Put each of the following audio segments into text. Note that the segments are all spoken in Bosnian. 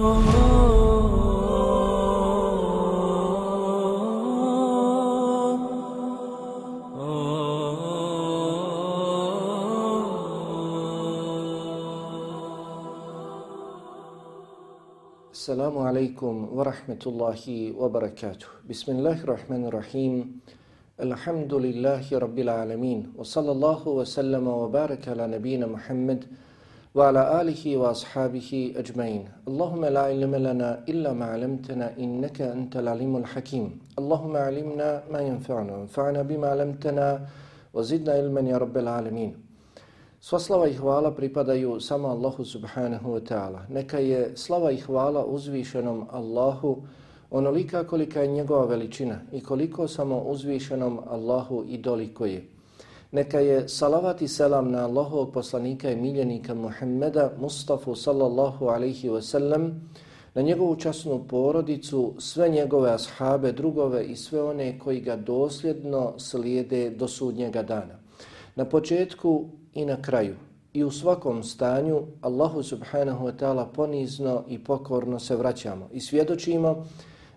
السلام عليكم ورحمة الله وبركاته. بسم الله الرحمن الرحيم. الحمد لله رب العالمين وصلى الله وسلم وبارك على نبينا محمد wa ala alihi wa ashabihi ajmain. Allahumma la ilma lana illa ma 'allamtana innaka antal alimul hakim. Allahumma 'allimna ma yanfa'una wanfa'na bima 'allamtana wa zidna ilman ya rabbil alamin. Sva slava i hvala pripadaju samo Allahu subhanahu wa ta'ala. Neka je slava i hvala uzvišenom Allahu onolika kolika je njegova veličina i koliko samo uzvišenom Allahu i doliko je. Neka je salavat i selam na Allahovog poslanika i miljenika Muhammeda Mustafa sallallahu alaihi wa sallam, na njegovu časnu porodicu, sve njegove ashabe, drugove i sve one koji ga dosljedno slijede do sudnjega dana. Na početku i na kraju i u svakom stanju Allahu subhanahu wa ta'ala ponizno i pokorno se vraćamo i svjedočimo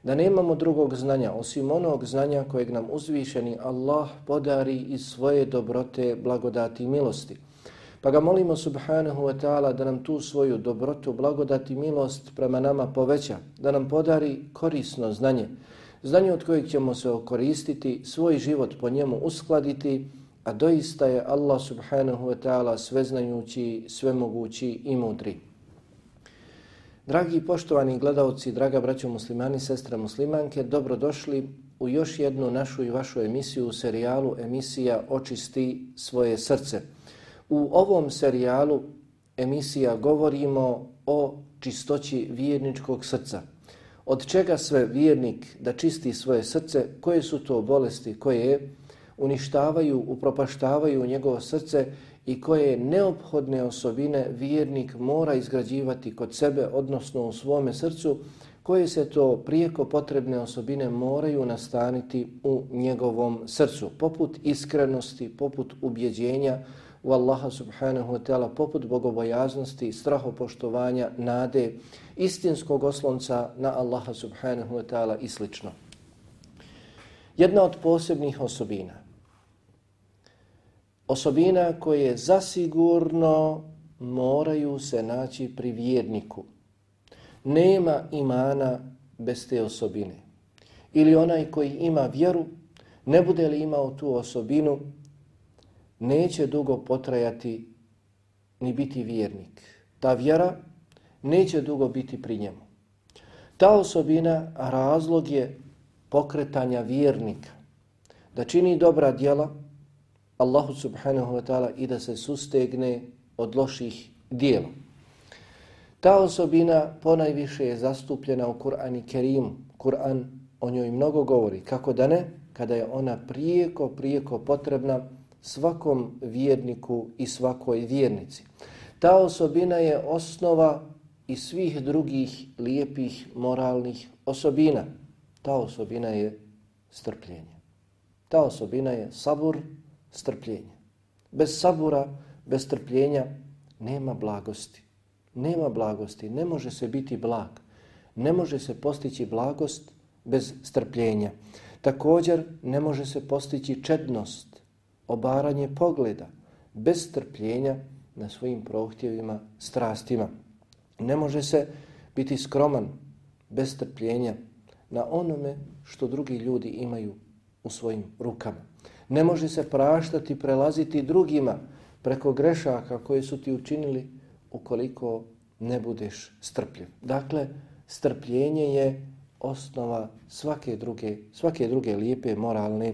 da nemamo drugog znanja osim onog znanja kojeg nam uzvišeni Allah podari iz svoje dobrote, blagodati i milosti. Pa ga molimo subhanahu wa ta'ala da nam tu svoju dobrotu, blagodati i milost prema nama poveća, da nam podari korisno znanje, znanje od kojeg ćemo se okoristiti, svoj život po njemu uskladiti, a doista je Allah subhanahu wa ta'ala sveznajući, svemogući i mudri. Dragi poštovani gledalci, draga braćo muslimani, sestre muslimanke, dobrodošli u još jednu našu i vašu emisiju u serijalu emisija Očisti svoje srce. U ovom serijalu emisija govorimo o čistoći vjerničkog srca. Od čega sve vjernik da čisti svoje srce, koje su to bolesti koje uništavaju, upropaštavaju njegovo srce i koje neophodne osobine vjernik mora izgrađivati kod sebe, odnosno u svome srcu, koje se to prijeko potrebne osobine moraju nastaniti u njegovom srcu, poput iskrenosti, poput ubjeđenja u Allaha subhanahu wa ta'ala, poput bogobojaznosti, strahopoštovanja, nade, istinskog oslonca na Allaha subhanahu wa ta'ala i sl. Jedna od posebnih osobina osobina koje zasigurno moraju se naći pri vjerniku. Nema imana bez te osobine. Ili onaj koji ima vjeru, ne bude li imao tu osobinu, neće dugo potrajati ni biti vjernik. Ta vjera neće dugo biti pri njemu. Ta osobina razlog je pokretanja vjernika. Da čini dobra djela, Allahu subhanahu wa ta'ala i da se sustegne od loših dijela. Ta osobina ponajviše je zastupljena u Kur'an i Kerimu. Kur'an o njoj mnogo govori. Kako da ne? Kada je ona prijeko, prijeko potrebna svakom vjerniku i svakoj vjernici. Ta osobina je osnova i svih drugih lijepih moralnih osobina. Ta osobina je strpljenje. Ta osobina je sabur, strpljenje. Bez sabura, bez strpljenja nema blagosti. Nema blagosti, ne može se biti blag. Ne može se postići blagost bez strpljenja. Također ne može se postići čednost, obaranje pogleda bez strpljenja na svojim prohtjevima, strastima. Ne može se biti skroman bez strpljenja na onome što drugi ljudi imaju u svojim rukama. Ne može se praštati, prelaziti drugima preko grešaka koje su ti učinili ukoliko ne budeš strpljiv. Dakle, strpljenje je osnova svake druge, svake druge lijepe moralne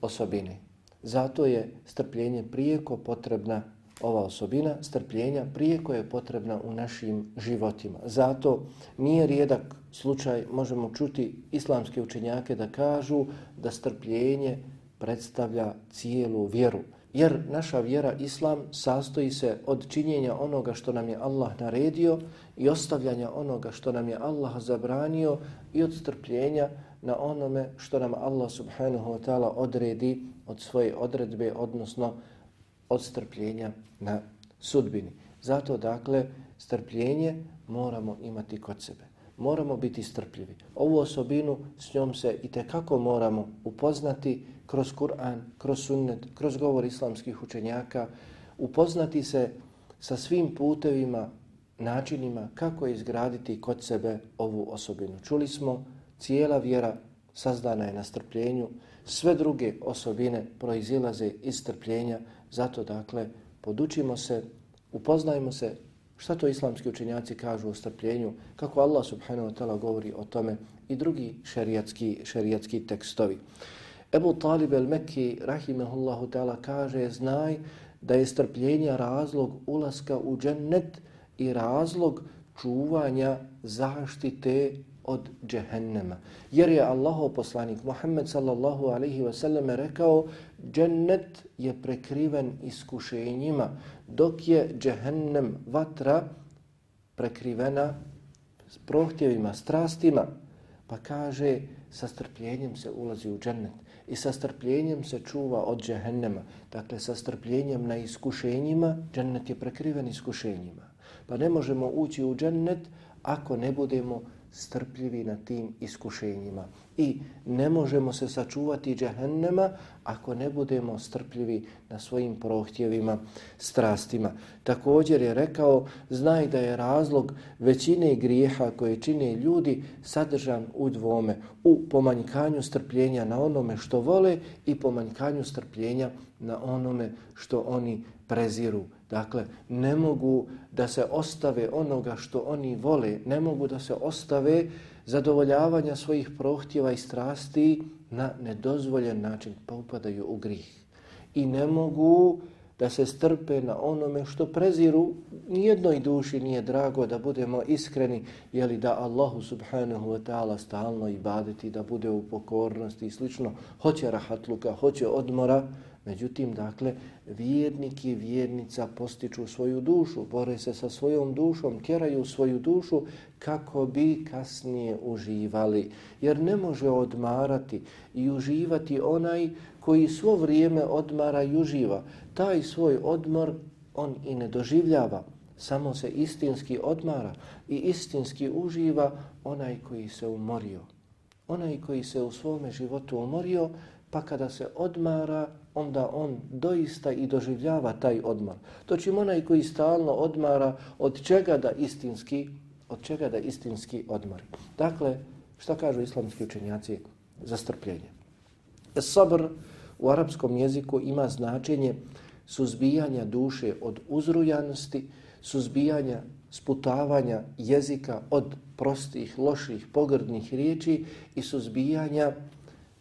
osobine. Zato je strpljenje prijeko potrebna ova osobina strpljenja prijeko je potrebna u našim životima. Zato nije rijedak slučaj, možemo čuti islamske učenjake da kažu da strpljenje predstavlja cijelu vjeru. Jer naša vjera islam sastoji se od činjenja onoga što nam je Allah naredio i ostavljanja onoga što nam je Allah zabranio i od strpljenja na onome što nam Allah subhanahu wa ta'ala odredi od svoje odredbe, odnosno od strpljenja na sudbini. Zato dakle strpljenje moramo imati kod sebe. Moramo biti strpljivi. Ovu osobinu s njom se i kako moramo upoznati kroz Kur'an, kroz sunnet, kroz govor islamskih učenjaka, upoznati se sa svim putevima načinima kako izgraditi kod sebe ovu osobinu. Čuli smo, cijela vjera sazdana je na strpljenju, sve druge osobine proizilaze iz strpljenja, zato dakle podučimo se, upoznajmo se šta to islamski učenjaci kažu o strpljenju, kako Allah subhanahu wa ta'ala govori o tome i drugi šerijatski, šerijatski tekstovi. Ebu Talib el-Mekki, rahimehullahu ta'ala, kaže, znaj da je strpljenja razlog ulaska u džennet i razlog čuvanja zaštite od džehennema. Jer je Allaho poslanik Muhammed sallallahu alaihi wa selleme rekao džennet je prekriven iskušenjima dok je džehennem vatra prekrivena prohtjevima, strastima. Pa kaže sa strpljenjem se ulazi u džennet i sa strpljenjem se čuva od džehennema. Dakle, sa strpljenjem na iskušenjima, džennet je prekriven iskušenjima. Pa ne možemo ući u džennet ako ne budemo strpljivi na tim iskušenjima. I ne možemo se sačuvati džehennema ako ne budemo strpljivi na svojim prohtjevima, strastima. Također je rekao, znaj da je razlog većine grijeha koje čine ljudi sadržan u dvome, u pomanjkanju strpljenja na onome što vole i pomanjkanju strpljenja na onome što oni preziru. Dakle, ne mogu da se ostave onoga što oni vole, ne mogu da se ostave zadovoljavanja svojih prohtjeva i strasti na nedozvoljen način, pa upadaju u grih. I ne mogu da se strpe na onome što preziru, nijednoj duši nije drago da budemo iskreni, jeli da Allahu subhanahu wa ta'ala stalno ibadeti, da bude u pokornosti i slično, hoće rahatluka, hoće odmora, Međutim, dakle, vjernik i vjernica postiču svoju dušu, bore se sa svojom dušom, tjeraju svoju dušu kako bi kasnije uživali. Jer ne može odmarati i uživati onaj koji svo vrijeme odmara i uživa. Taj svoj odmor on i ne doživljava. Samo se istinski odmara i istinski uživa onaj koji se umorio. Onaj koji se u svome životu umorio, pa kada se odmara, onda on doista i doživljava taj odmor. To čim onaj koji stalno odmara, od čega da istinski, od čega da istinski odmori. Dakle, šta kažu islamski učenjaci za strpljenje? Sabr u arapskom jeziku ima značenje suzbijanja duše od uzrujanosti, suzbijanja sputavanja jezika od prostih, loših, pogrdnih riječi i suzbijanja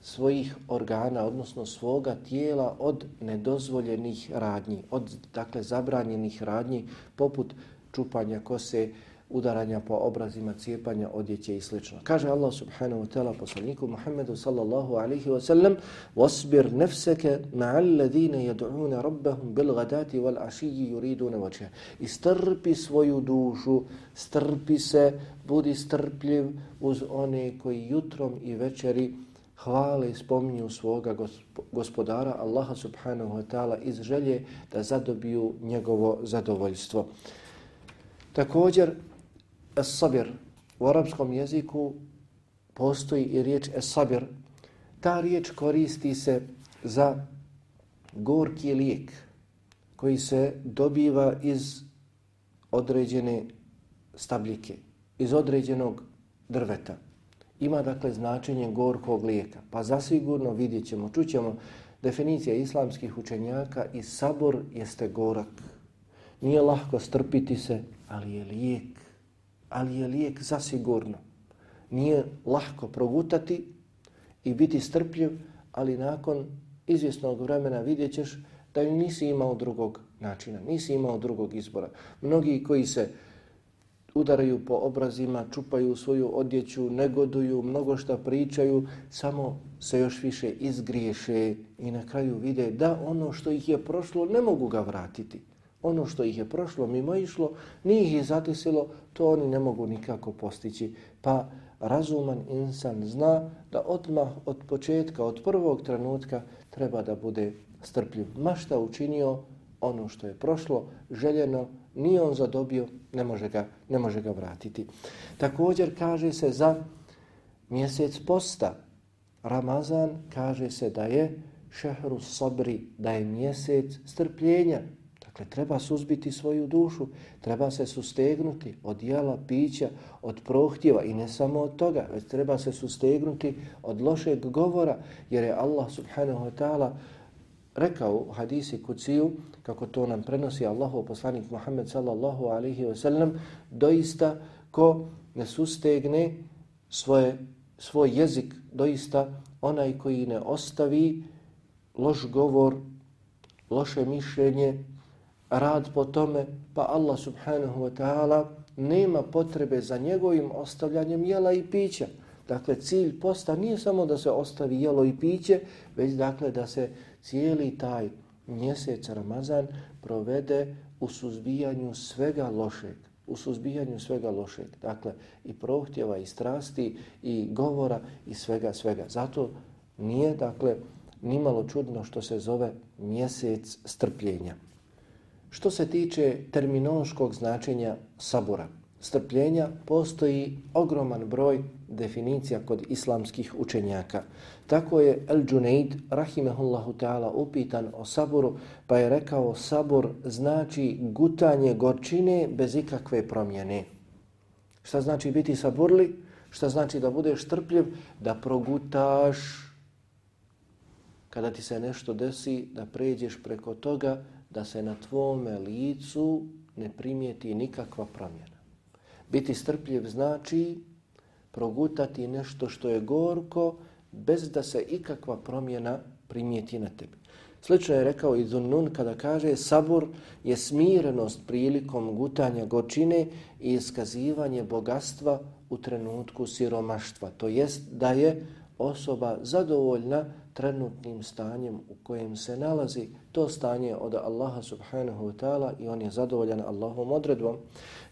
svojih organa, odnosno svoga tijela od nedozvoljenih radnji, od dakle zabranjenih radnji poput čupanja kose, udaranja po obrazima, cijepanja odjeće i sl. Kaže Allah subhanahu wa ta'ala poslaniku Muhammedu sallallahu alaihi wa sallam وَاسْبِرْ نَفْسَكَ مَعَ الَّذِينَ يَدْعُونَ رَبَّهُمْ بِالْغَدَاتِ وَالْعَشِيِّ يُرِيدُونَ وَجْهَ I strpi svoju dušu, strpi se, budi strpljiv uz one koji jutrom i večeri hvale i spominju svoga gospodara Allaha subhanahu wa ta'ala iz želje da zadobiju njegovo zadovoljstvo. Također, es-sabir u arapskom jeziku postoji i riječ es-sabir. Ta riječ koristi se za gorki lijek koji se dobiva iz određene stabljike, iz određenog drveta ima dakle značenje gorkog lijeka. Pa zasigurno vidjet ćemo, čućemo definicija islamskih učenjaka i sabor jeste gorak. Nije lahko strpiti se, ali je lijek. Ali je lijek zasigurno. Nije lahko progutati i biti strpljiv, ali nakon izvjesnog vremena vidjet ćeš da nisi imao drugog načina, nisi imao drugog izbora. Mnogi koji se udaraju po obrazima, čupaju svoju odjeću, negoduju, mnogo šta pričaju, samo se još više izgriješe i na kraju vide da ono što ih je prošlo ne mogu ga vratiti. Ono što ih je prošlo mimo išlo, nije ih zatisilo, to oni ne mogu nikako postići. Pa razuman insan zna da odmah od početka, od prvog trenutka treba da bude strpljiv. Ma šta učinio, ono što je prošlo, željeno, nije on zadobio, ne može ga, ne može ga vratiti. Također kaže se za mjesec posta, Ramazan kaže se da je šehru sabri, da je mjesec strpljenja. Dakle, treba suzbiti svoju dušu, treba se sustegnuti od jela, pića, od prohtjeva i ne samo od toga, već treba se sustegnuti od lošeg govora, jer je Allah subhanahu wa ta'ala rekao u hadisi kuciju, kako to nam prenosi Allahov poslanik Muhammed sallallahu alaihi wa sallam, doista ko ne sustegne svoje, svoj jezik, doista onaj koji ne ostavi loš govor, loše mišljenje, rad po tome, pa Allah subhanahu wa ta'ala nema potrebe za njegovim ostavljanjem jela i pića. Dakle, cilj posta nije samo da se ostavi jelo i piće, već dakle da se cijeli taj mjesec Ramazan provede u suzbijanju svega lošeg. U suzbijanju svega lošeg. Dakle, i prohtjeva, i strasti, i govora, i svega, svega. Zato nije, dakle, nimalo čudno što se zove mjesec strpljenja. Što se tiče terminološkog značenja sabura, strpljenja, postoji ogroman broj definicija kod islamskih učenjaka. Tako je El Junaid, rahimehullahu ta'ala, upitan o saboru, pa je rekao sabur znači gutanje gorčine bez ikakve promjene. Šta znači biti saburli? Šta znači da budeš strpljiv? Da progutaš kada ti se nešto desi, da pređeš preko toga, da se na tvome licu ne primijeti nikakva promjena. Biti strpljiv znači progutati nešto što je gorko bez da se ikakva promjena primijeti na tebi. Slično je rekao i Zunnun kada kaže sabur je smirenost prilikom gutanja gočine i iskazivanje bogatstva u trenutku siromaštva. To jest da je osoba zadovoljna trenutnim stanjem u kojem se nalazi to stanje od Allaha subhanahu wa ta'ala i on je zadovoljan Allahom odredbom.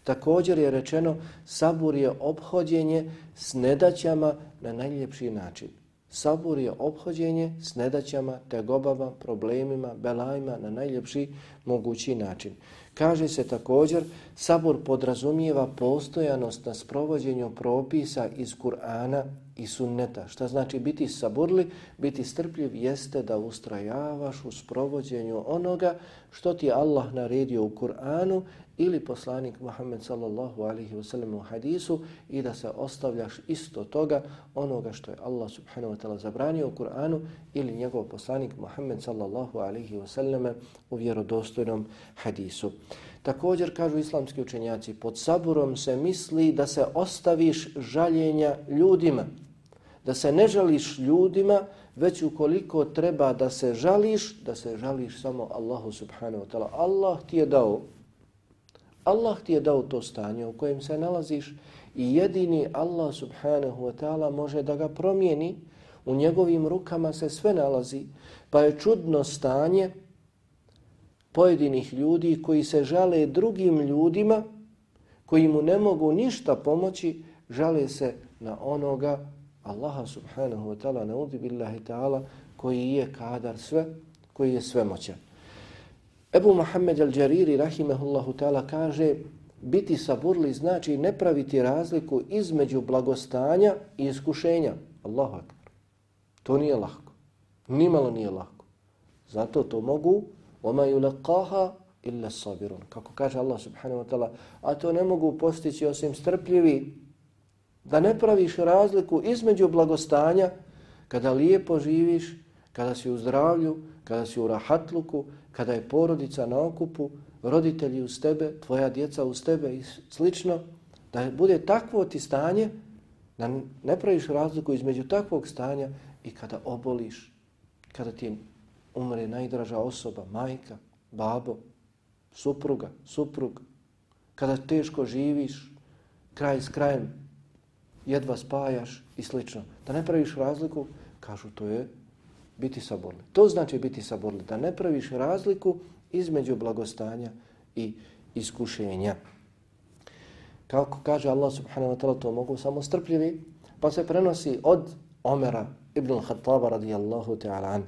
Također je rečeno sabur je obhođenje s nedaćama na najljepši način. Sabur je obhođenje s nedaćama, tegobama, problemima, belajima na najljepši mogući način. Kaže se također, sabur podrazumijeva postojanost na sprovođenju propisa iz Kur'ana i sunneta. Šta znači biti saburli? Biti strpljiv jeste da ustrajavaš u sprovođenju onoga što ti Allah naredio u Kur'anu ili poslanik Muhammed sallallahu alaihi wasallam u hadisu i da se ostavljaš isto toga onoga što je Allah subhanahu wa ta'ala zabranio u Kur'anu ili njegov poslanik Muhammed sallallahu alaihi wasallam u vjerodostojnom hadisu. Također kažu islamski učenjaci, pod saburom se misli da se ostaviš žaljenja ljudima, da se ne žališ ljudima, već ukoliko treba da se žališ, da se žališ samo Allahu subhanahu wa ta'ala. Allah ti je dao Allah ti je dao to stanje u kojem se nalaziš i jedini Allah subhanahu wa ta'ala može da ga promijeni. U njegovim rukama se sve nalazi, pa je čudno stanje pojedinih ljudi koji se žale drugim ljudima, koji mu ne mogu ništa pomoći, žale se na onoga Allaha subhanahu wa ta'ala, naudi billahi ta'ala, koji je kadar sve, koji je sve moćan. Ebu Muhammed al-Đariri, rahimehullahu ta'ala, kaže biti saburli znači ne praviti razliku između blagostanja i iskušenja. Allahu akbar. To nije lahko. Nimalo nije lahko. Zato to mogu وَمَا يُلَقَّاهَا إِلَّا sabirun. Kako kaže Allah subhanahu wa ta'ala, a to ne mogu postići osim strpljivi, da ne praviš razliku između blagostanja kada lijepo živiš, kada si u zdravlju, kada si u rahatluku, kada je porodica na okupu, roditelji uz tebe, tvoja djeca uz tebe i slično, da bude takvo ti stanje, da ne praviš razliku između takvog stanja i kada oboliš, kada ti umre najdraža osoba, majka, babo, supruga, suprug, kada teško živiš, kraj s krajem, jedva spajaš i slično. Da ne praviš razliku, kažu to je biti saborli. To znači biti saborli, da ne praviš razliku između blagostanja i iskušenja. Kako kaže Allah subhanahu wa ta'ala, to mogu samo strpljivi, pa se prenosi od Omera ibn al-Khattaba radijallahu ta'ala an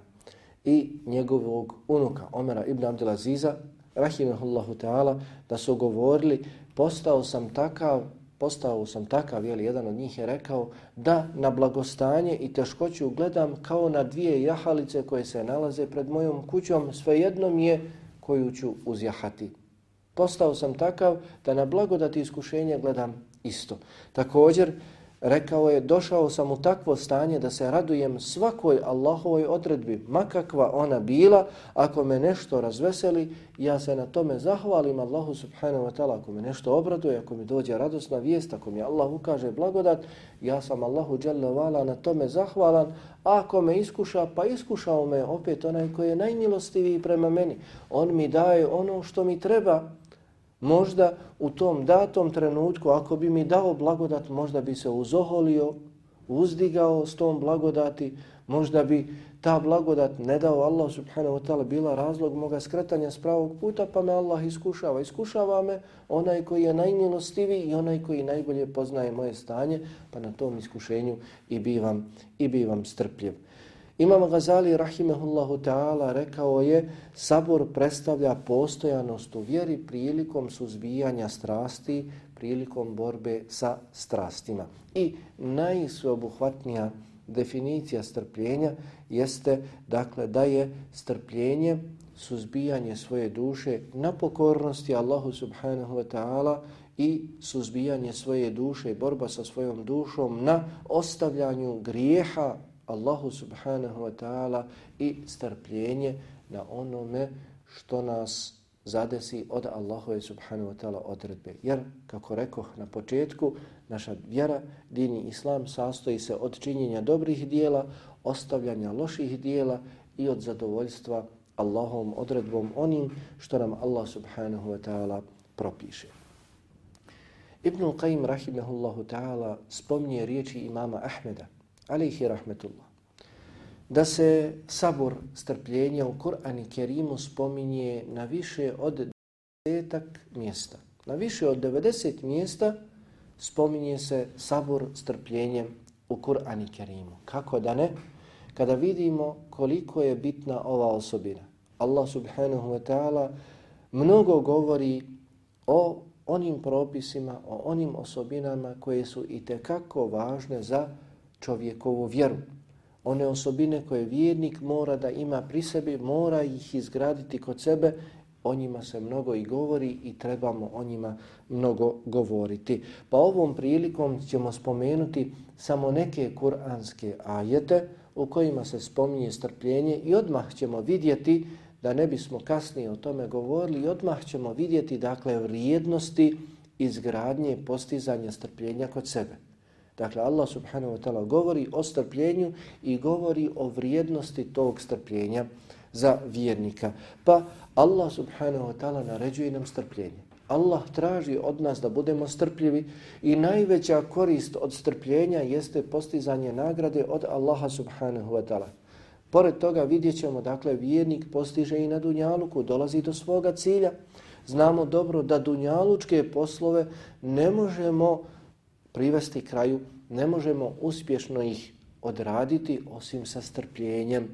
i njegovog unuka Omera ibn Abdelaziza, rahimahullahu ta'ala, da su govorili, postao sam takav postao sam takav, jel, jedan od njih je rekao da na blagostanje i teškoću gledam kao na dvije jahalice koje se nalaze pred mojom kućom, svejedno mi je koju ću uzjahati. Postao sam takav da na blagodati iskušenja gledam isto. Također, rekao je, došao sam u takvo stanje da se radujem svakoj Allahovoj odredbi, makakva ona bila, ako me nešto razveseli, ja se na tome zahvalim Allahu subhanahu wa ta'ala, ako me nešto obraduje, ako mi dođe radosna vijest, ako mi Allah ukaže blagodat, ja sam Allahu dželle na tome zahvalan, a ako me iskuša, pa iskušao me opet onaj koji je najmilostiviji prema meni. On mi daje ono što mi treba, Možda u tom datom trenutku, ako bi mi dao blagodat, možda bi se uzoholio, uzdigao s tom blagodati, možda bi ta blagodat ne dao Allah subhanahu wa ta'ala bila razlog moga skretanja s pravog puta, pa me Allah iskušava. Iskušava me onaj koji je najmilostiviji i onaj koji najbolje poznaje moje stanje, pa na tom iskušenju i bivam, i bivam strpljiv. Imam Gazali rahimehullahu ta'ala rekao je sabor predstavlja postojanost u vjeri prilikom suzbijanja strasti, prilikom borbe sa strastima. I najsveobuhvatnija definicija strpljenja jeste dakle da je strpljenje suzbijanje svoje duše na pokornosti Allahu subhanahu wa ta'ala i suzbijanje svoje duše, i borba sa svojom dušom na ostavljanju grijeha Allahu subhanahu wa ta'ala i strpljenje na onome što nas zadesi od Allahove subhanahu wa ta'ala odredbe. Jer, kako rekoh na početku, naša vjera, dini islam, sastoji se od činjenja dobrih dijela, ostavljanja loših dijela i od zadovoljstva Allahovom odredbom onim što nam Allah subhanahu wa ta'ala propiše. Ibn Qayyim rahimahullahu ta'ala spomnije riječi imama Ahmeda, alaihi rahmetullah, da se sabor strpljenja u Kur'an i Kerimu spominje na više od desetak mjesta. Na više od 90 mjesta spominje se sabor strpljenjem u Kur'an i Kerimu. Kako da ne? Kada vidimo koliko je bitna ova osobina. Allah subhanahu wa ta'ala mnogo govori o onim propisima, o onim osobinama koje su i tekako važne za čovjekovu vjeru. One osobine koje vjernik mora da ima pri sebi, mora ih izgraditi kod sebe, o njima se mnogo i govori i trebamo o njima mnogo govoriti. Pa ovom prilikom ćemo spomenuti samo neke kuranske ajete u kojima se spominje strpljenje i odmah ćemo vidjeti da ne bismo kasnije o tome govorili i odmah ćemo vidjeti dakle vrijednosti izgradnje postizanja strpljenja kod sebe. Dakle, Allah subhanahu wa ta'ala govori o strpljenju i govori o vrijednosti tog strpljenja za vjernika. Pa Allah subhanahu wa ta'ala naređuje nam strpljenje. Allah traži od nas da budemo strpljivi i najveća korist od strpljenja jeste postizanje nagrade od Allaha subhanahu wa ta'ala. Pored toga vidjet ćemo, dakle, vjernik postiže i na Dunjaluku, dolazi do svoga cilja. Znamo dobro da Dunjalučke poslove ne možemo privesti kraju, ne možemo uspješno ih odraditi osim sa strpljenjem.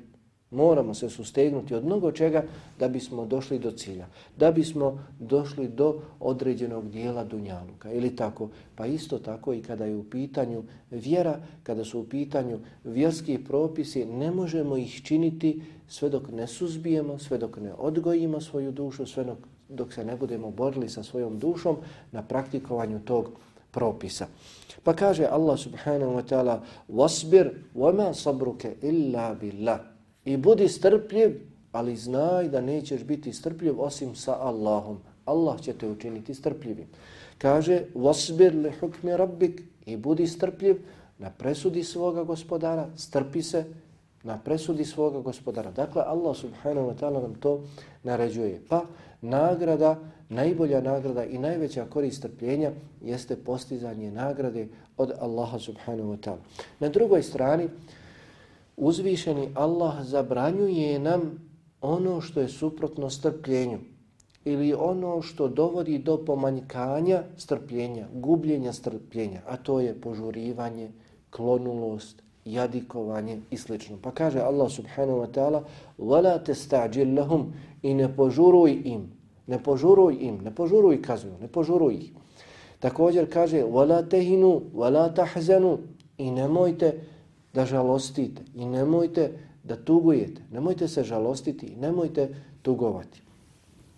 Moramo se sustegnuti od mnogo čega da bismo došli do cilja, da bismo došli do određenog dijela Dunjaluka ili tako. Pa isto tako i kada je u pitanju vjera, kada su u pitanju vjerski propisi, ne možemo ih činiti sve dok ne suzbijemo, sve dok ne odgojimo svoju dušu, sve dok, dok se ne budemo borili sa svojom dušom na praktikovanju tog propisa. Pa kaže Allah subhanahu wa ta'ala وَاسْبِرْ وَمَا صَبْرُكَ إِلَّا بِاللَّهِ I budi strpljiv, ali znaj da nećeš biti strpljiv osim sa Allahom. Allah će te učiniti strpljivim. Kaže وَاسْبِرْ لِحُكْمِ رَبِّكَ I budi strpljiv na presudi svoga gospodara, strpi se na presudi svoga gospodara. Dakle, Allah subhanahu wa ta'ala nam to naređuje. Pa nagrada, najbolja nagrada i najveća korist trpljenja jeste postizanje nagrade od Allaha subhanahu wa ta'ala. Na drugoj strani, uzvišeni Allah zabranjuje nam ono što je suprotno strpljenju ili ono što dovodi do pomanjkanja strpljenja, gubljenja strpljenja, a to je požurivanje, klonulost, jadikovanje i sl. Pa kaže Allah subhanahu wa ta'ala وَلَا تَسْتَعْجِلْ لَهُمْ I ne požuruj im, ne požuruj im, ne požuruj kaznu, ne požuruj ih. Također kaže وَلَا تَهِنُوا وَلَا تَحْزَنُوا I nemojte da žalostite i nemojte da tugujete, nemojte se žalostiti i nemojte tugovati.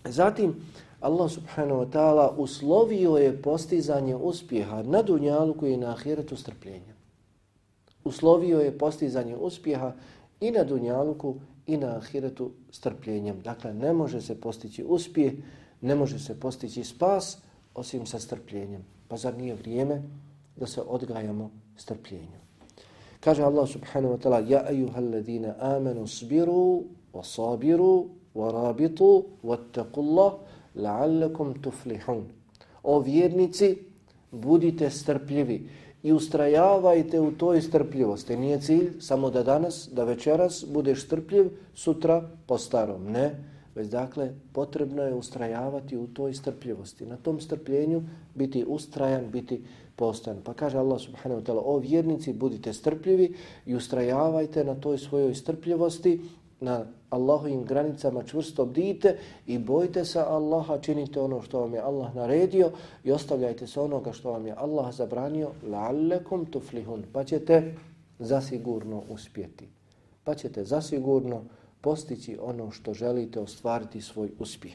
Zatim, Allah subhanahu wa ta'ala uslovio je postizanje uspjeha na dunjalu koji je na ahiretu strpljenja. Uslovio je postizanje uspjeha i na dunjaluku i na ahiretu strpljenjem. Dakle, ne može se postići uspjeh, ne može se postići spas osim sa strpljenjem. Pa zar nije vrijeme da se odgajamo strpljenju? Kaže Allah subhanahu wa ta'ala Ja ejuhal ladina amanu sbiru wasabiru, warabitu, wattakullah, la'allakum tuflihun. O vjernici, budite strpljivi i ustrajavajte u toj strpljivosti. Nije cilj samo da danas, da večeras budeš strpljiv, sutra po starom. Ne, već dakle potrebno je ustrajavati u toj strpljivosti. Na tom strpljenju biti ustrajan, biti postojan. Pa kaže Allah subhanahu wa ta'ala, o vjernici, budite strpljivi i ustrajavajte na toj svojoj strpljivosti na Allahovim granicama čvrsto bdite i bojte se Allaha, činite ono što vam je Allah naredio i ostavljajte se onoga što vam je Allah zabranio, la'allekum tuflihun, pa ćete zasigurno uspjeti. Pa ćete zasigurno postići ono što želite ostvariti svoj uspjeh.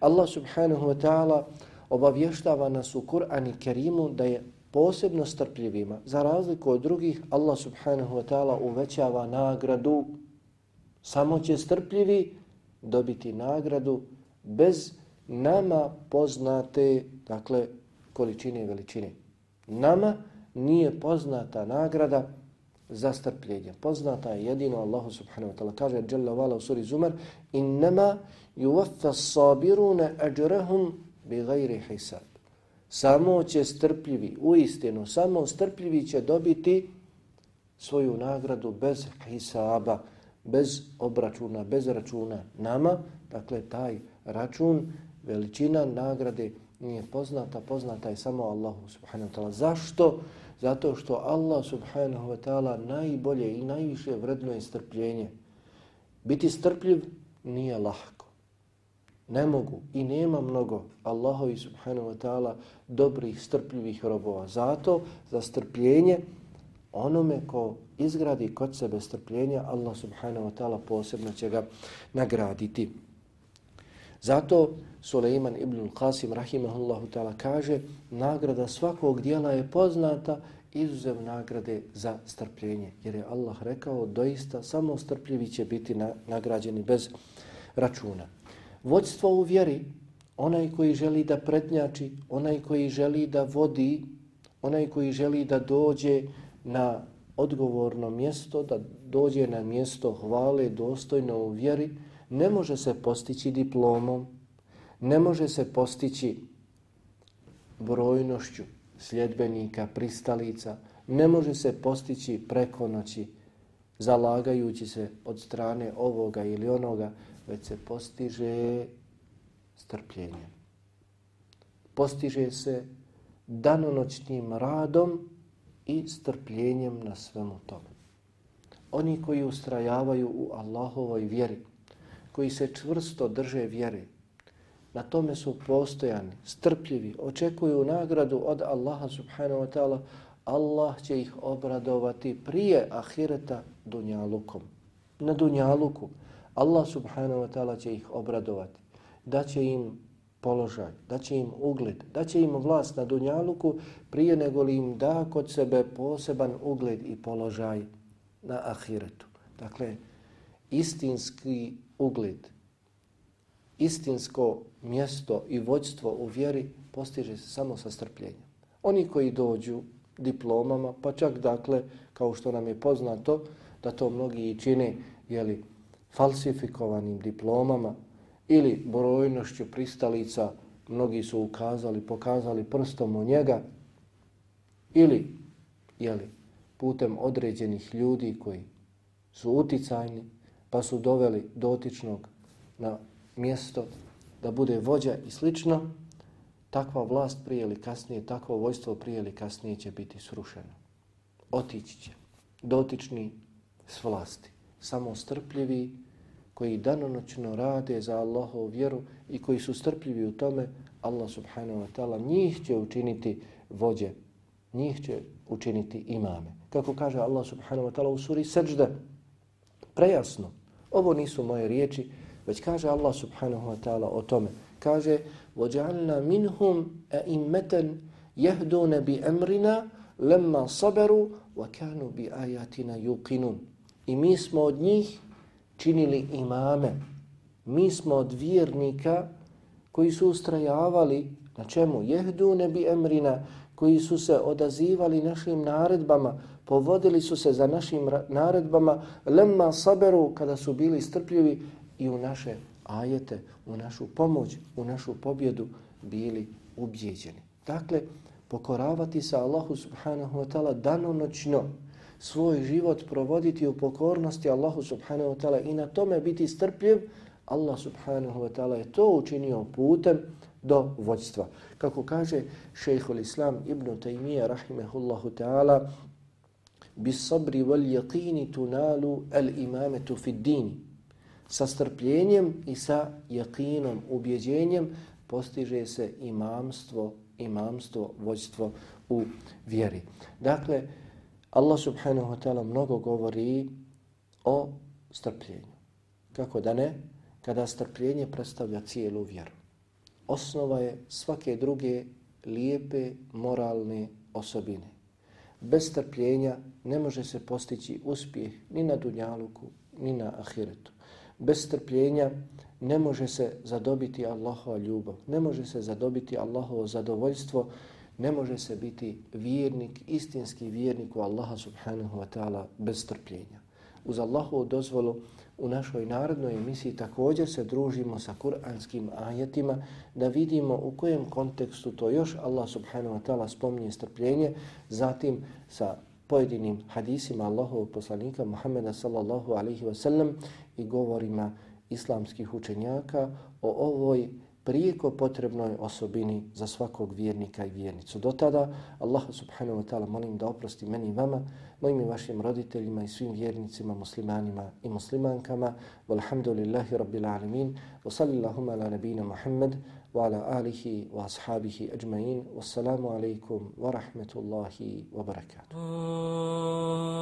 Allah subhanahu wa ta'ala obavještava nas u Kur'an i Kerimu da je posebno strpljivima. Za razliku od drugih, Allah subhanahu wa ta'ala uvećava nagradu Samo će strpljivi dobiti nagradu bez nama poznate dakle, količine i veličine. Nama nije poznata nagrada za strpljenje. Poznata je jedino Allahu subhanahu wa ta'ala. Kaže Jalla vala u suri Zumar Innama yuvaffa sabiruna ajrahum bi gajri hisab. Samo će strpljivi, u istinu, samo strpljivi će dobiti svoju nagradu bez hisaba bez obračuna, bez računa nama, dakle taj račun, veličina nagrade nije poznata, poznata je samo Allahu subhanahu wa ta'ala. Zašto? Zato što Allah subhanahu wa ta'ala najbolje i najviše vredno je strpljenje. Biti strpljiv nije lahko. Ne mogu i nema mnogo Allahovi subhanahu wa ta'ala dobrih strpljivih robova. Zato za strpljenje onome ko izgradi kod sebe strpljenja, Allah subhanahu wa ta'ala posebno će ga nagraditi. Zato Suleiman ibn Qasim rahimahullahu ta'ala kaže nagrada svakog dijela je poznata izuzev nagrade za strpljenje. Jer je Allah rekao doista samo strpljivi će biti na, nagrađeni bez računa. Vođstvo u vjeri, onaj koji želi da prednjači, onaj koji želi da vodi, onaj koji želi da dođe na odgovorno mjesto, da dođe na mjesto hvale dostojno u vjeri, ne može se postići diplomom, ne može se postići brojnošću sljedbenika, pristalica, ne može se postići preko noći zalagajući se od strane ovoga ili onoga, već se postiže strpljenjem. Postiže se danonoćnim radom i strpljenjem na svemu tome. Oni koji ustrajavaju u Allahovoj vjeri, koji se čvrsto drže vjere, na tome su postojani, strpljivi, očekuju nagradu od Allaha subhanahu wa ta'ala, Allah će ih obradovati prije ahireta dunjalukom. Na dunjaluku Allah subhanahu wa ta'ala će ih obradovati. Da će im položaj, da će im ugled, da će im vlast na Dunjaluku prije nego li im da kod sebe poseban ugled i položaj na Ahiretu. Dakle, istinski ugled, istinsko mjesto i vođstvo u vjeri postiže se samo sa strpljenjem. Oni koji dođu diplomama, pa čak dakle, kao što nam je poznato, da to mnogi i čine, jeli, falsifikovanim diplomama, ili brojnošću pristalica, mnogi su ukazali, pokazali prstom u njega, ili jeli, putem određenih ljudi koji su uticajni, pa su doveli dotičnog na mjesto da bude vođa i slično, takva vlast prije ili kasnije, takvo vojstvo prije ili kasnije će biti srušeno. Otići će dotični s vlasti. Samo strpljivi koji danonoćno rade za Allahovu vjeru i koji su strpljivi u tome, Allah subhanahu wa ta'ala njih će učiniti vođe, njih će učiniti imame. Kako kaže Allah subhanahu wa ta'ala u suri Seđde, prejasno, ovo nisu moje riječi, Već kaže Allah subhanahu wa ta'ala o tome. Kaže, وَجَعَلْنَا مِنْهُمْ أَئِمَّةً يَهْدُونَ بِأَمْرِنَا لَمَّا صَبَرُوا وَكَانُوا بِآيَاتِنَا يُقِنُونَ I mi smo od njih činili imame. Mi smo od vjernika koji su ustrajavali na čemu? Jehdu nebi emrina, koji su se odazivali našim naredbama, povodili su se za našim naredbama, lemma saberu kada su bili strpljivi i u naše ajete, u našu pomoć, u našu pobjedu bili ubjeđeni. Dakle, pokoravati se Allahu subhanahu wa ta'ala danonoćno, svoj život provoditi u pokornosti Allahu subhanahu wa ta'ala i na tome biti strpljiv, Allah subhanahu wa ta'ala je to učinio putem do vođstva. Kako kaže šejhul islam ibn Taymiye rahimehullahu ta'ala bis sabri wal yaqini tunalu al imamatu fi din sa strpljenjem i sa jakinom, ubjeđenjem postiže se imamstvo imamstvo vođstvo u vjeri dakle Allah subhanahu wa ta'ala mnogo govori o strpljenju kako da ne kada strpljenje predstavlja cijelu vjeru osnova je svake druge lijepe moralne osobine. Bez strpljenja ne može se postići uspjeh ni na dunjaluku, ni na ahiretu. Bez strpljenja ne može se zadobiti Allahova ljubav, ne može se zadobiti Allahovo zadovoljstvo, ne može se biti vjernik, istinski vjernik u Allaha subhanahu wa ta'ala bez strpljenja. Uz Allahovu dozvolu u našoj narodnoj emisiji također se družimo sa kuranskim ajetima da vidimo u kojem kontekstu to još Allah subhanahu wa ta'ala spominje strpljenje, zatim sa pojedinim hadisima Allahovog poslanika Muhammeda sallallahu alaihi wa sallam i govorima islamskih učenjaka o ovoj prijeko potrebnoj osobini za svakog vjernika i vjernicu. Do tada, Allah subhanahu wa ta'ala molim da oprosti meni i vama, mojim i vašim roditeljima i svim vjernicima, muslimanima i muslimankama. Walhamdulillahi rabbil alamin. Wa sallillahuma ala nabina Muhammad wa ala alihi wa ashabihi ajma'in. Wassalamu alaikum wa rahmetullahi wa barakatuh. Oh.